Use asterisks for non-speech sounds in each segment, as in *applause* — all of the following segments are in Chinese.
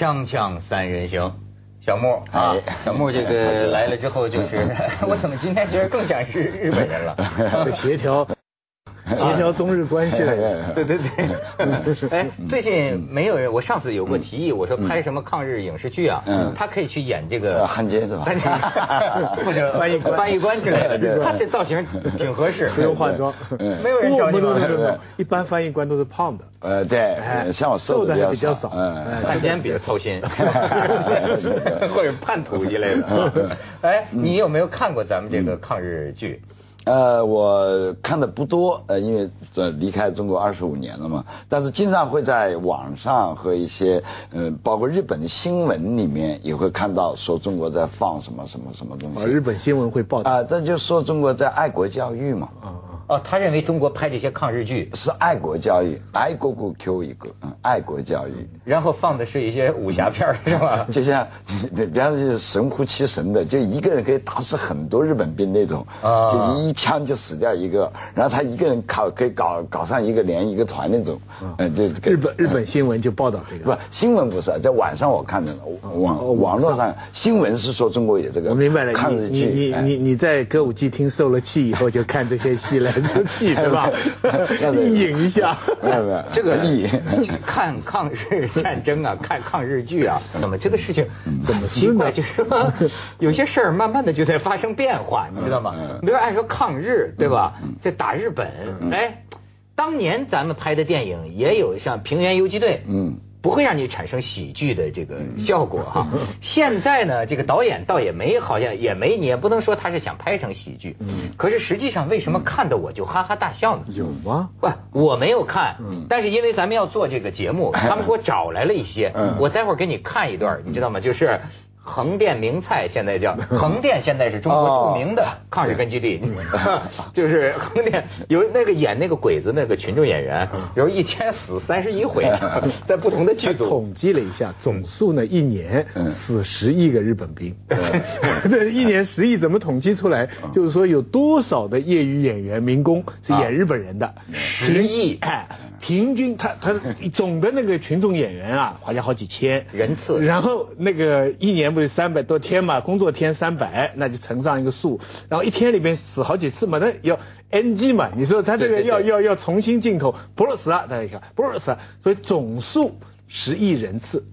锵锵三人行，小木啊哎，小木这个 *laughs* 来了之后就是，*laughs* 我怎么今天觉得更像日日本人了？*laughs* 协调 *laughs* 协调中日关系。*laughs* 的人。对对对，*laughs* 哎，最近没有人，我上次有过提议，我说拍什么抗日影视剧啊，嗯。他可以去演这个呃汉奸是吧？汉奸或者翻译官。翻译官之类的，他这造型挺合适，不用化妆，嗯。没有人找你吗？一般翻译官都是胖的，呃，对哎，像我瘦的还比较少，汉奸比较操心，或者叛徒一类的。哎，你有没有看过咱们这个抗日剧？呃，我看的不多，呃，因为这离开中国二十五年了嘛，但是经常会在网上和一些，呃，包括日本的新闻里面也会看到说中国在放什么什么什么东西啊，西。日本新闻会报道。啊，这就说中国在爱国教育嘛，哦，他认为中国拍这些抗日剧，是爱国教育，爱国国 Q 一个，嗯，爱国教育。然后放的是一些武侠片儿，*laughs* 是吧？就像 *laughs* 比方说就是神乎其神的，就一个人可以打死很多日本兵那种，啊就一枪就死掉一个，然后他一个人搞可以搞搞上一个连一个团那种，嗯，就日本日本新闻就报道这个不。新闻不是，在网上我看的网哦网络上新闻是说中国有这个我明白了，抗日你你剧，哎你你你在歌舞伎厅受了气以后，就看这些戏来出气，对吧？*laughs* 意淫一下。没有没有这个意看抗日战争啊，看抗日剧啊，那么这个事情嗯怎么奇怪？就是说，*laughs* 有些事儿慢慢的就在发生变化，你知道吗嗯？比如按说抗日，对吧？这打日本，嗯哎，当年咱们拍的电影也有像《平原游击队》，嗯。不会让你产生喜剧的这个效果哈。*laughs* 现在呢，这个导演倒也没，好像也没，你也不能说他是想拍成喜剧。嗯可是实际上，为什么看的我就哈哈大笑呢？有吗？不，我没有看，嗯但是因为咱们要做这个节目，他们给我找来了一些，嗯我待会儿给你看一段，你知道吗？就是。横店名菜现在叫 *laughs* 横店，现在是中国著名的抗日根据地，*laughs* 就是横店有那个演那个鬼子那个群众演员，有一天死三十一回，*laughs* 在不同的剧组。统计了一下，总数呢一年嗯。死十亿个日本兵。这一年十亿怎么统计出来？就是说有多少的业余演员民工是演日本人的？十亿。哎，平均他他总的那个群众演员啊，*laughs* 好像好几千。人次。然后那个一年不是三百多天嘛，工作天三百，那就乘上一个数，然后一天里边死好几次嘛，那要 NG 嘛，你说他这个要要要重新进口，不是死啊，大家看不是死啊，所以总数十亿人次，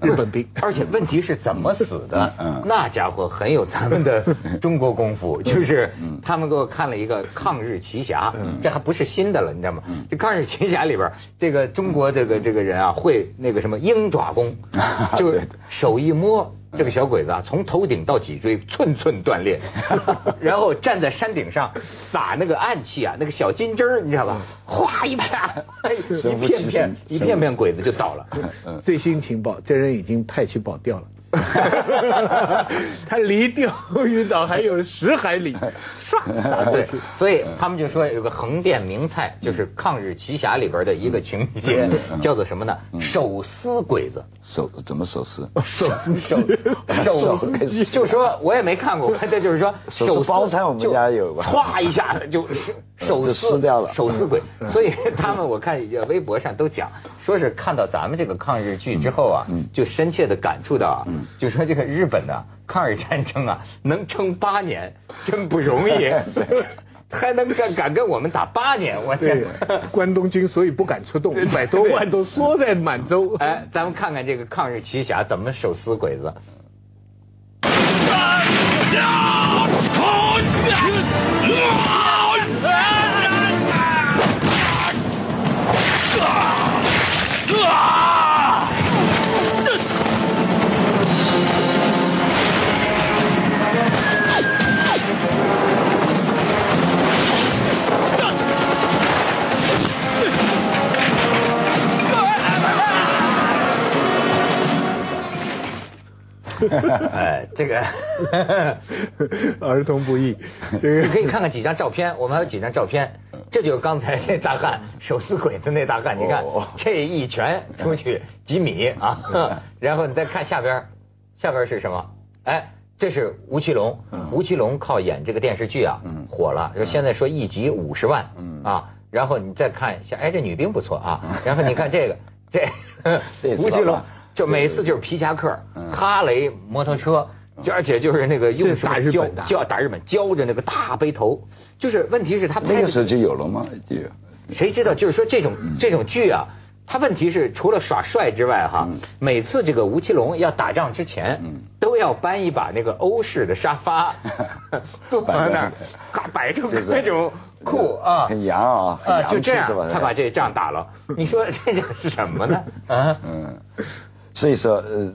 嗯，日本兵。而且问题是怎么死的？嗯那家伙很有咱们的 *laughs* 中国功夫，就是嗯他们给我看了一个《抗日奇侠》，嗯这还不是新的了，你知道吗？这《抗日奇侠》里边，这个中国这个这个人啊，会那个什么鹰爪功，*laughs* 就是手一摸。这个小鬼子啊，从头顶到脊椎寸寸断裂，*laughs* 然后站在山顶上撒那个暗器啊，那个小金针儿，你知道吧？哗一啪，哎一片片一片片鬼子就倒了。嗯最新情报，这人已经派去保钓了。*laughs* 他离钓鱼岛还有十海里，*laughs* 啊，对，所以他们就说有个横店名菜，就是《抗日奇侠》里边的一个情节，叫做什么呢？手撕鬼子。手怎么手撕？手手手手就说我也没看过，这就是说手撕包菜我们家有吧。歘一下子就 *laughs* 手就撕掉了手撕鬼。所以他们我看微博上都讲，说是看到咱们这个抗日剧之后啊嗯，就深切的感触到啊嗯，就说这个日本的抗日战争啊，能撑八年 *laughs* 真不容易。*laughs* 还能敢敢跟我们打八年，我天！，关东军所以不敢出动，一百多万都缩在满洲。哎，咱们看看这个抗日奇侠怎么手撕鬼子。Ah! *laughs* 哎，这个 *laughs* 儿童不宜，这个你可以看看几张照片，我们还有几张照片，这就是刚才那大汉手撕鬼子那大汉，你看哦。这一拳出去几米啊，然后你再看下边，下边是什么？哎，这是吴奇隆，嗯。吴奇隆靠演这个电视剧啊嗯。火了，说现在说一集五十万嗯。啊，然后你再看一下，哎，这女兵不错啊，然后你看这个这 *laughs* 吴奇隆吧。就每次就是皮夹克、哈雷摩托车，就而且就是那个用打日本的，教打日本，浇着那个大背头，就是问题是他那个时候就有了吗？就谁知道？就是说这种这种剧啊。他问题是除了耍帅之外，哈，每次这个吴奇隆要打仗之前，都要搬一把那个欧式的沙发，*laughs* 坐在那儿，嘎摆成那种酷啊，很洋啊，啊，就这样，他把这仗打了。你说这个是什么呢？*laughs* 啊，嗯，所以说，呃，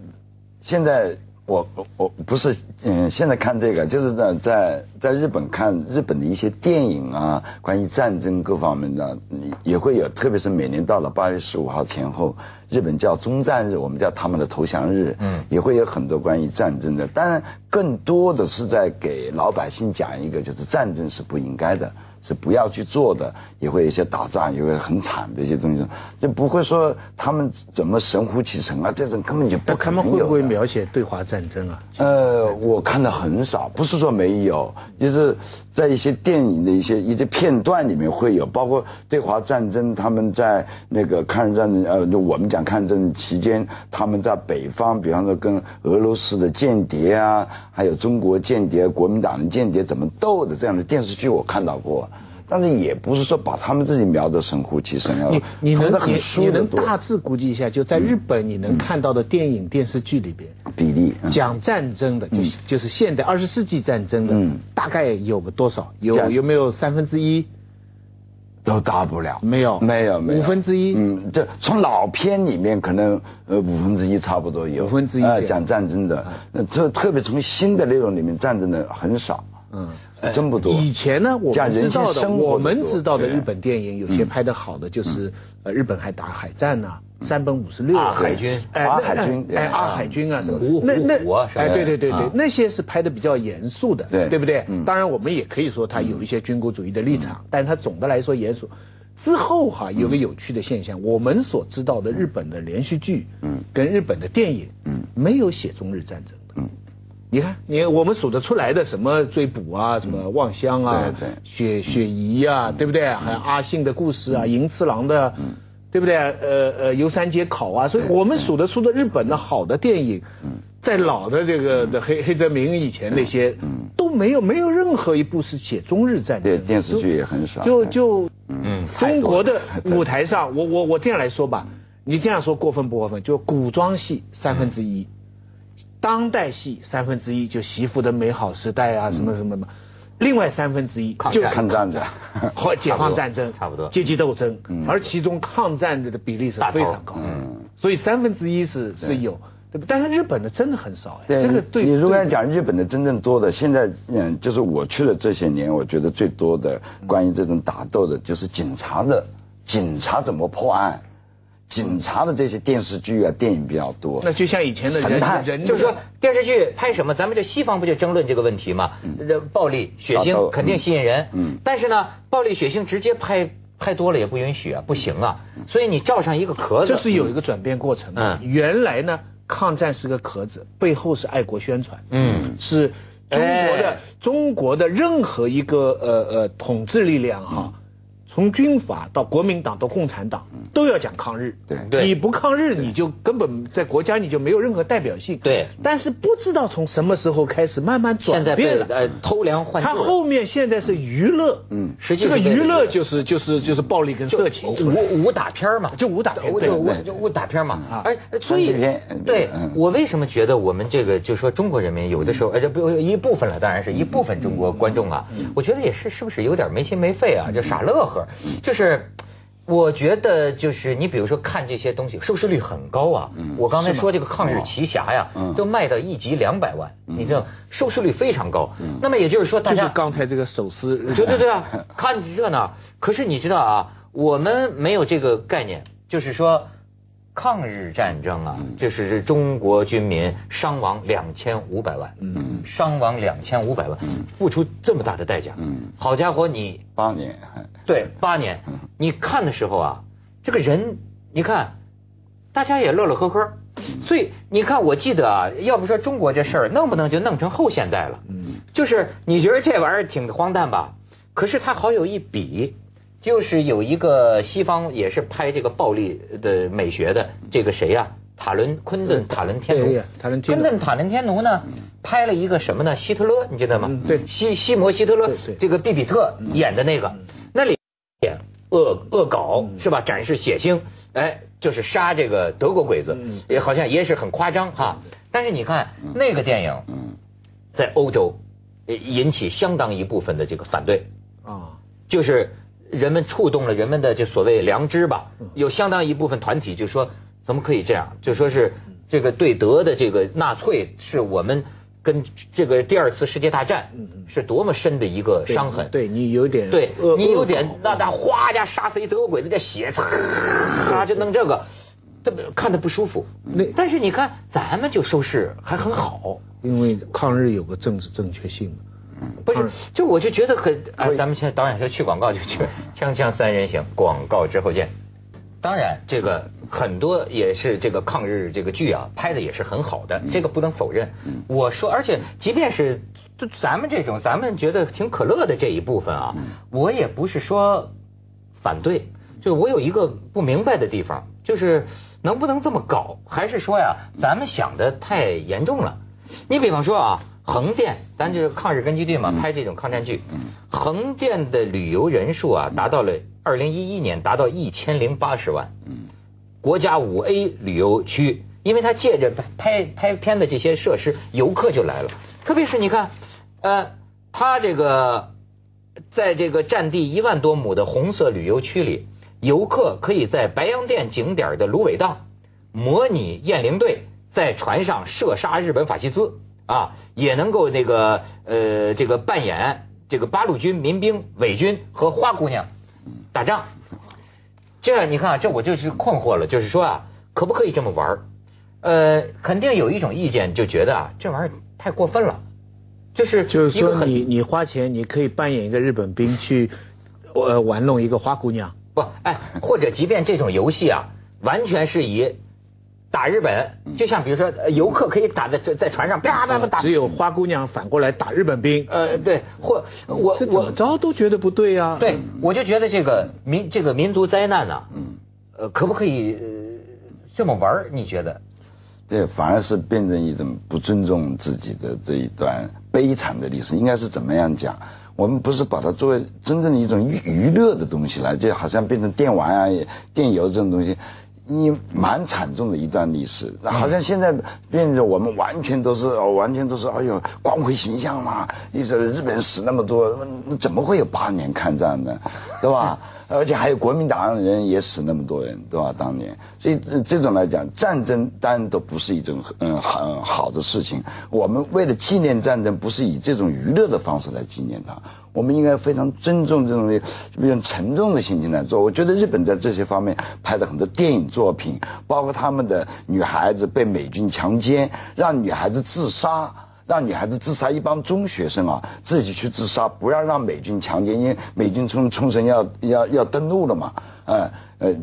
现在。我我我不是嗯，现在看这个，就是在在在日本看日本的一些电影啊，关于战争各方面的，也会有，特别是每年到了八月十五号前后，日本叫中战日，我们叫他们的投降日，嗯，也会有很多关于战争的，当然更多的是在给老百姓讲一个，就是战争是不应该的。是不要去做的，也会有一些打仗，也会很惨的一些东西，就不会说他们怎么神乎其神啊，这种根本就不可能有。他们会不会描写对华战争啊？呃，我看的很少，不是说没有，就是在一些电影的一些一些片段里面会有，包括对华战争，他们在那个抗日战争，呃，就我们讲抗战期间，他们在北方，比方说跟俄罗斯的间谍啊，还有中国间谍、国民党的间谍怎么斗的这样的电视剧，我看到过。但是也不是说把他们自己描得神乎其神啊。你你能你你能大致估计一下，就在日本你能看到的电影电视剧里边比例讲战争的，就是就是现代二十世纪战争的，大概有个多少？有有没有三分之一？都大不了。没有没有没有五分之一。嗯，这从老片里面可能呃五分之一差不多有。五分之一讲战争的，那特特别从新的内容里面战争的很少。嗯。真不多。以前呢，我们知道的，我们知道的日本电影，有些拍的好的，就是呃，日本还打海战呐，山本五十六海军，哎，海军，哎，阿海军啊什么，那那哎，对对对对，那些是拍的比较严肃的，对。对不对？当然，我们也可以说他有一些军国主义的立场，但是他总的来说严肃。之后哈，有个有趣的现象，我们所知道的日本的连续剧，嗯，跟日本的电影，嗯，没有写中日战争。你看，你我们数得出来的什么追捕啊，什么望乡啊，雪雪姨啊，对不对？还有阿信的故事啊，银次郎的，对不对？呃呃，游山街考啊，所以我们数得出的日本的好的电影，在老的这个的黑黑泽明以前那些，都没有没有任何一部是写中日战争。对，电视剧也很少。就就嗯，中国的舞台上，我我我这样来说吧，你这样说过分不过分？就古装戏三分之一。当代戏三分之一就媳妇的美好时代啊什么什么什么，另外三分之一就抗战的和解放战争 *laughs* 差不多。阶级斗争，而其中抗战的的比例是非常高，所以三分之一是是有，对不？但是日本的真的很少哎，这个对你如果要讲日本的真正多的，现在嗯，就是我去了这些年，我觉得最多的关于这种打斗的，就是警察的警察怎么破案。警察的这些电视剧啊、电影比较多。那就像以前的人人，就是说电视剧拍什么，咱们这西方不就争论这个问题吗？这暴力血腥肯定吸引人。嗯。但是呢，暴力血腥直接拍拍多了也不允许啊，不行啊。所以你罩上一个壳子。这是有一个转变过程。嗯。原来呢，抗战是个壳子，背后是爱国宣传。嗯。是中国的中国的任何一个呃呃统治力量哈。从军阀到国民党到共产党，都要讲抗日。对，你不抗日，你就根本在国家你就没有任何代表性。对，但是不知道从什么时候开始慢慢转变了。呃，偷梁换柱。他后面现在是娱乐，嗯，实际这个娱乐就是就是就是暴力跟色情，武武打片嘛，就武打片，就武就武打片嘛。哎所以，对我为什么觉得我们这个就说中国人民有的时候，而且不一部分了，当然是一部分中国观众啊，我觉得也是是不是有点没心没肺啊，就傻乐呵。就是，我觉得就是你比如说看这些东西，收视率很高啊。我刚才说这个《抗日奇侠》呀，都卖到一集两百万，你知道收视率非常高。那么也就是说，大家刚才这个手撕，对对对啊，*laughs* 看热闹。可是你知道啊，我们没有这个概念，就是说。抗日战争啊，这是中国军民伤亡两千五百万，嗯，伤亡两千五百万，付出这么大的代价，嗯，好家伙，你八年，对，八年，你看的时候啊，这个人，你看，大家也乐乐呵呵，所以你看，我记得啊，要不说中国这事儿弄不能就弄成后现代了，嗯，就是你觉得这玩意儿挺荒诞吧？可是它好有一比。就是有一个西方也是拍这个暴力的美学的这个谁呀？塔伦昆顿塔伦天奴，塔伦昆顿塔伦天奴呢拍了一个什么呢？希特勒，你记得吗？嗯对。西西摩希特勒这个毕比特演的那个，那里演恶恶搞嗯。是吧？展示血腥，哎，就是杀这个德国鬼子嗯，也好像也是很夸张哈。但是你看那个电影，在欧洲呃引起相当一部分的这个反对。啊，就是人们触动了人们的这所谓良知吧，嗯有相当一部分团体就说怎么可以这样？就说是这个对德的这个纳粹是我们跟这个第二次世界大战是多么深的一个伤痕。对你有点对你有点那他哗家杀死一德国鬼子，这血擦就弄这个，这看着不舒服。那但是你看咱们就收视还很好。因为抗日有个政治正确性嘛。不是，就我就觉得很啊，咱们现在导演说去广告就去，锵锵三人行，广告之后见。当然，这个很多也是这个抗日这个剧啊，拍的也是很好的，这个不能否认。我说，而且即便是就咱们这种咱们觉得挺可乐的这一部分啊，我也不是说反对，就我有一个不明白的地方，就是能不能这么搞，还是说呀，咱们想的太严重了？你比方说啊，横店，咱就是抗日根据地嘛，拍这种抗战剧，横店的旅游人数啊，达到了二零一一年达到一千零八十万，国家五 A 旅游区，因为它借着拍拍片的这些设施，游客就来了。特别是你看，呃，它这个在这个占地一万多亩的红色旅游区里，游客可以在白洋淀景点的芦苇荡模拟雁翎队在船上射杀日本法西斯啊，也能够那个呃这个扮演这个八路军民兵、伪军和花姑娘打仗。这你看啊，这我就是困惑了，就是说啊，可不可以这么玩儿？呃，肯定有一种意见就觉得啊，这玩意儿太过分了，就是就是说你你花钱，你可以扮演一个日本兵 *laughs* 去，呃玩弄一个花姑娘。不，哎，或者即便这种游戏啊，完全是以打日本，就像比如说呃游客可以打在在在船上啪啪啪打，只有花姑娘反过来打日本兵，呃对，或我这怎么我着都觉得不对呀、对我就觉得这个民这个民族灾难呐、嗯，呃，可不可以呃这么玩？你觉得？对，反而是变成一种不尊重自己的这一段悲惨的历史。应该是怎么样讲？我们不是把它作为真正的一种娱娱乐的东西来，就好像变成电玩啊、电游这种东西。你蛮惨重的一段历史，好像现在变得我们完全都是哦，完全都是哎呦光辉形象嘛！你说日本人死那么多，那怎么会有八年抗战呢？对吧？*laughs* 而且还有国民党人也死那么多人，对吧？当年，所以这种来讲，战争当然都不是一种嗯很好的事情。我们为了纪念战争，不是以这种娱乐的方式来纪念它，我们应该非常尊重这种比较沉重的心情来做。我觉得日本在这些方面拍的很多电影作品，包括他们的女孩子被美军强奸，让女孩子自杀。让女孩子自杀，一帮中学生啊自己去自杀，不要让美军强奸，因为美军冲冲绳要要要登陆了嘛，呃呃，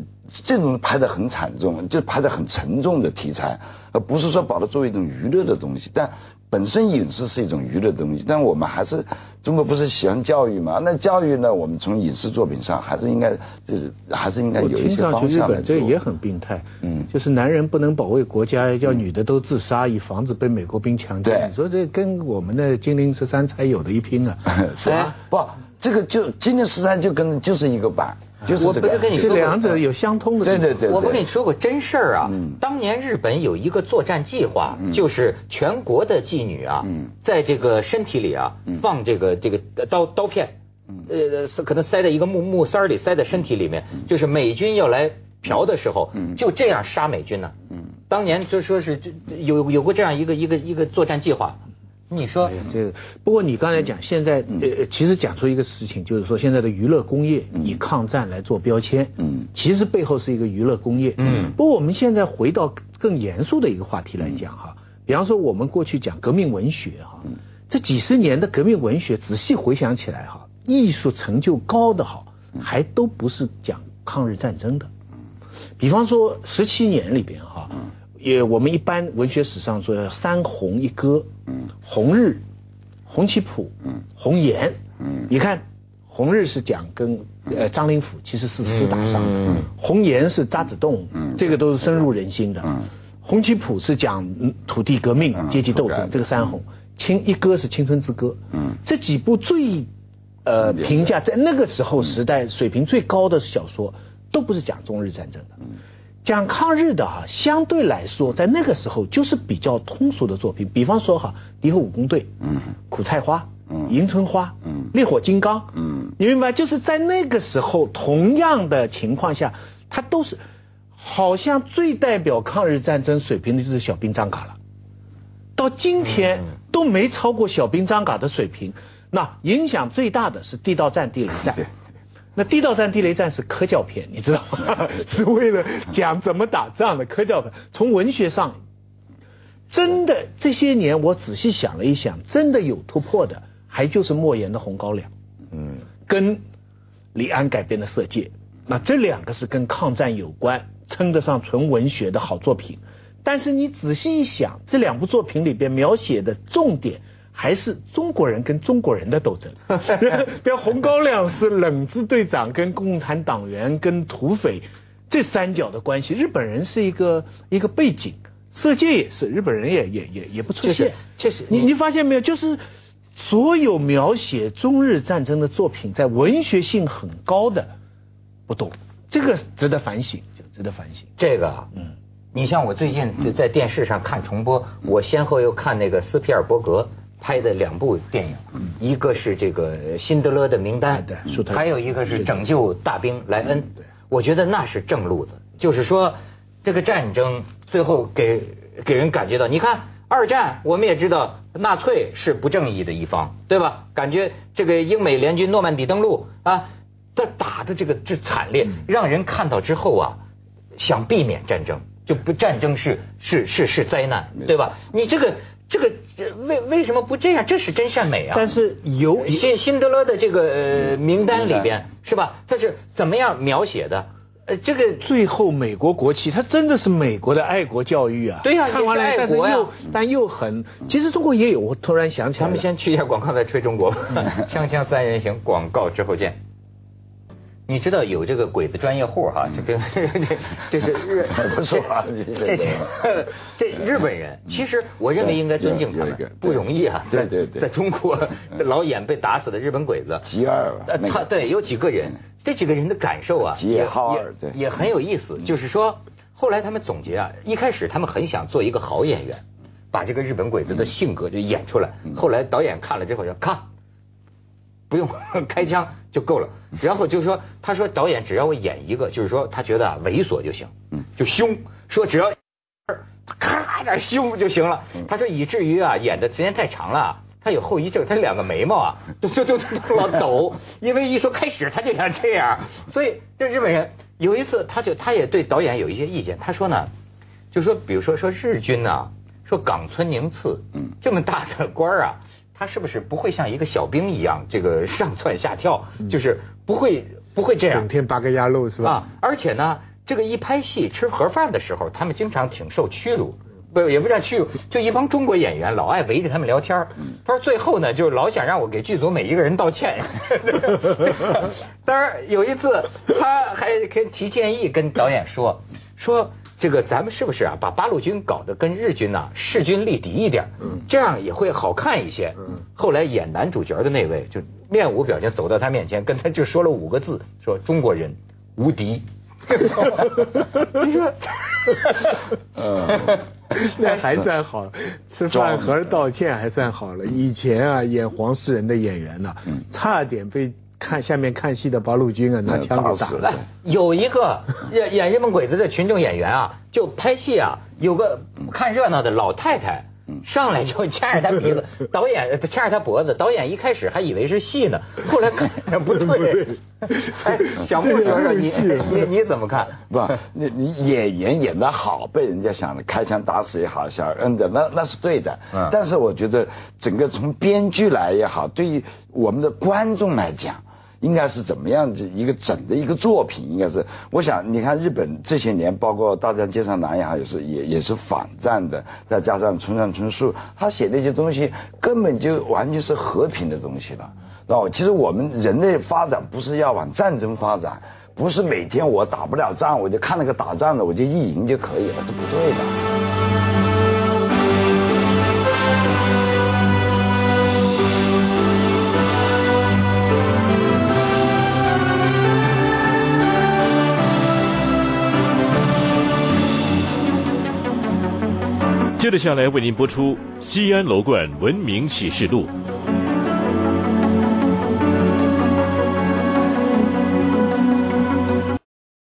这种拍的很惨重，就拍的很沉重的题材，而不是说把它作为一种娱乐的东西，但本身影视是一种娱乐东西，但我们还是中国不是喜欢教育嘛？那教育呢，我们从影视作品上还是应该就是还是应该有一些方向来做本这个也很病态，嗯就是男人不能保卫国家，叫女的都自杀，以防止被美国兵强奸。你说这跟我们的金陵十三钗有的一拼啊！*laughs* 是吧？不，这个就金陵十三就跟就是一个版，就是我这个不是跟你说这两者有相通的地方。对对对，我不跟你说过真事儿啊，嗯。当年日本有一个作战计划，嗯。就是全国的妓女啊，嗯。在这个身体里啊、嗯。放这个这个刀刀片，呃，可能塞在一个木木塞儿里，塞在身体里面，就是美军要来嫖的时候，嗯。就这样杀美军呢。嗯。当年就说是有有过这样一个一个一个作战计划，你说哎，这个不过你刚才讲，现在呃，其实讲出一个事情，就是说现在的娱乐工业以抗战来做标签，嗯。其实背后是一个娱乐工业，嗯。不过我们现在回到更严肃的一个话题来讲哈，比方说我们过去讲革命文学哈，这几十年的革命文学，仔细回想起来哈，艺术成就高的哈，还都不是讲抗日战争的，比方说十七年里边哈，也我们一般文学史上说三红一歌，嗯红日、红旗谱、嗯。红岩，嗯。你看红日是讲跟呃张灵甫其实是厮打上红岩是渣滓洞，嗯。这个都是深入人心的。嗯。红旗谱是讲土地革命、阶级斗争，这个三红。青一歌是青春之歌。嗯，这几部最呃评价在那个时候时代水平最高的小说，都不是讲中日战争的。嗯，讲抗日的哈，相对来说在那个时候就是比较通俗的作品。比方说哈，敌后武工队，嗯，苦菜花，嗯，迎春花，嗯，烈火金刚，嗯，你明白？就是在那个时候，同样的情况下，它都是。好像最代表抗日战争水平的就是小兵张嘎了，到今天都没超过小兵张嘎的水平。那影响最大的是地道战、地雷战。那地道战、地雷战是科教片，你知道吗？*laughs* 是为了讲怎么打仗的科教片。从文学上，真的这些年我仔细想了一想，真的有突破的，还就是莫言的《红高粱》。嗯，跟李安改编的《色戒》，那这两个是跟抗战有关。称得上纯文学的好作品，但是你仔细一想，这两部作品里边描写的重点还是中国人跟中国人的斗争。*laughs* 比如《红高粱》是冷子队长跟共产党员跟土匪这三角的关系，日本人是一个一个背景，《色戒》也是日本人也也也也不出现。确实，你你发现没有？就是所有描写中日战争的作品，在文学性很高的不多，这个值得反省。就值得反省。这个，嗯，你像我最近就在电视上看重播，我先后又看那个斯皮尔伯格拍的两部电影，一个是这个《辛德勒的名单》，对，还有一个是《拯救大兵莱恩》。我觉得那是正路子，就是说这个战争最后给给人感觉到，你看二战我们也知道纳粹是不正义的一方，对吧？感觉这个英美联军诺曼底登陆啊，这打的这个这惨烈，让人看到之后啊。想避免战争，就不战争是是是是灾难，对吧？你这个这个为为什么不这样？这是真善美啊！但是有辛辛德勒的这个名单里边是吧？他是怎么样描写的？呃，这个最后美国国旗，它真的是美国的爱国教育啊！对呀，看完了，但是又但又很，其实中国也有。我突然想起来，咱们先去一下广告，再吹中国。*laughs* 锵锵三人行，广告之后见。你知道有这个鬼子专业户哈，*laughs* 这个这是日不错啊，这这日本人，其实我认为应该尊敬他们，不容易啊。对对对，在中国老演被打死的日本鬼子，吉二，他对有几个人，这几个人的感受啊，也也也很有意思。就是说，后来他们总结啊，一开始他们很想做一个好演员，把这个日本鬼子的性格就演出来。后来导演看了之后说，看。不用 *laughs* 开枪就够了，然后就说，他说导演只要我演一个，就是说他觉得啊猥琐就行，嗯，就凶，说只要咔点凶就行了。他说以至于啊演的时间太长了，他有后遗症，他两个眉毛啊都都都都老抖，因为一说开始他就想这样，所以这日本人有一次他就他也对导演有一些意见，他说呢，就说比如说说日军呢，说冈村宁次，嗯，这么大的官儿啊。他是不是不会像一个小兵一样，这个上蹿下跳，就是不会不会这样，整天八个鸭肉是吧？啊，而且呢，这个一拍戏吃盒饭的时候，他们经常挺受屈辱，不也不叫屈辱，就一帮中国演员老爱围着他们聊天他说最后呢，就老想让我给剧组每一个人道歉。*laughs* 当然有一次他还跟提建议跟导演说说。这个咱们是不是啊？把八路军搞得跟日军呐势均力敌一点，这样也会好看一些。后来演男主角的那位就面无表情走到他面前，跟他就说了五个字：说中国人无敌。*laughs* 你说，*laughs* 那还算好，吃饭盒道歉还算好了。以前啊，演黄世仁的演员呢，差点被。看下面看戏的八路军啊，拿枪给打了。有一个演演日本鬼子的群众演员啊，就拍戏啊，有个看热闹的老太太，上来就掐着他鼻子，导演掐着他脖子，导演一开始还以为是戏呢，后来看 *laughs* 不对。哎，小木说说你你你怎么看？*laughs* 不，你你演员演得好，被人家想开枪打死也好，想摁着那那是对的。嗯。但是我觉得整个从编剧来也好，对于我们的观众来讲。应该是怎么样子一个整的一个作品？应该是，我想你看日本这些年，包括大江街上男也好，也是也也是反战的，再加上村上春树，他写那些东西根本就完全是和平的东西了。哦，其实我们人类发展不是要往战争发展，不是每天我打不了仗我就看那个打仗的我就意淫就可以了，这不对的。接下来为您播出《西安楼冠文明启示录》。